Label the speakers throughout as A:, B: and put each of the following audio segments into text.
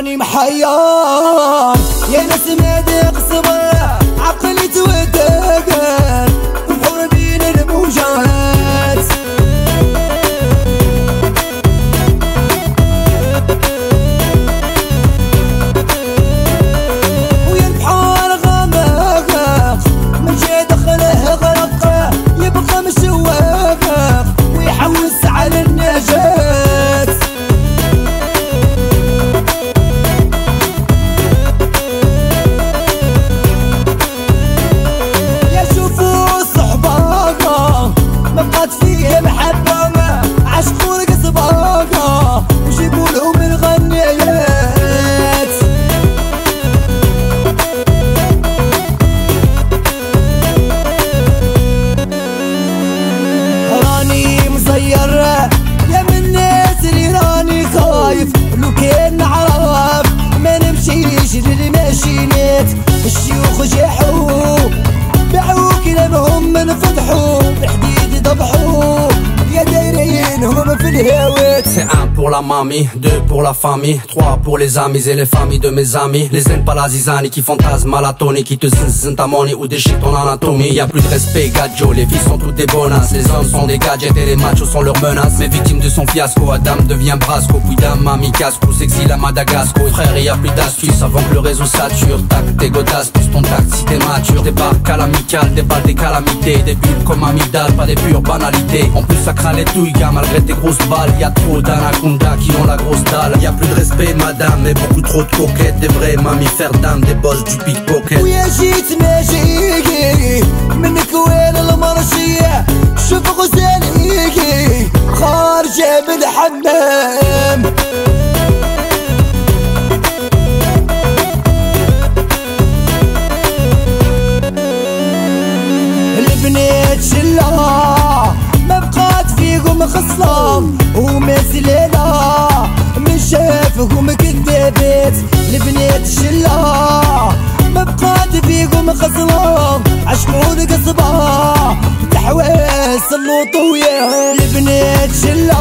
A: راني محير يا ناس جاحوا باعوا كلامهم من فتحوا. بالحديد ذبحوا يا دايرين
B: C'est un pour la mamie, deux pour la famille, trois pour les amis et les familles de mes amis. Les aime pas la zizanie qui fantasme à la tonne qui te zinzin ta money ou déchire ton anatomie. Y a plus de respect, gadjo, les filles sont toutes des bonasses. Les hommes sont des gadgets et les machos sont leurs menaces. Mais victimes de son fiasco, Adam devient brasco, puis d'un mamie s'exile à Madagascar. Frère, y a plus d'astuces avant que le réseau sature. Tac, tes godasses, plus ton tact si t'es mature. Débarque à l'amicale, déballe des calamités, des bulles comme amidal, pas des pures banalités. En plus, ça craint les douilles, gars, malgré tes grosses balles. Y a trop d'anaconda qui ont la grosse dalle. Y a plus de respect, madame, mais beaucoup trop de coquettes. Des vrais mammifères d'âme, des boss du pickpocket.
A: ويا جيت ماشي منك وين المرشية شوف غزالي خارجة من الحمام البنات شلة ما بقات خصلام ومسليلة من شافهم كذابات لبنات الشلة ما بقات فيهم خصلام عشقون قصبة تحواس اللوطوية لبنات شلة.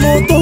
A: como tú.